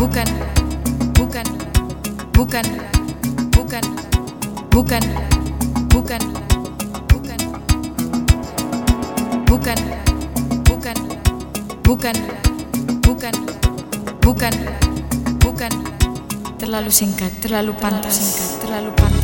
bukan, bukan, bukan, bukan, bukan, bukan, bukan, bukan, bukan, bukan, bukan, bukan, bukan, terlalu singkat, terlalu pantas, singkat, terlalu pantas.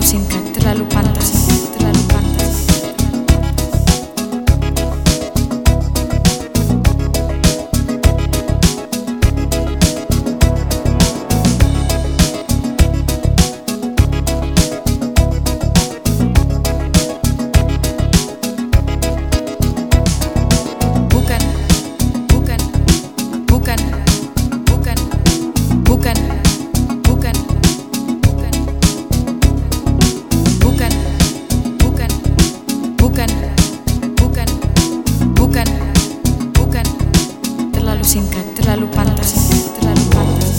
sin Tlalupatas. Tlalupatas.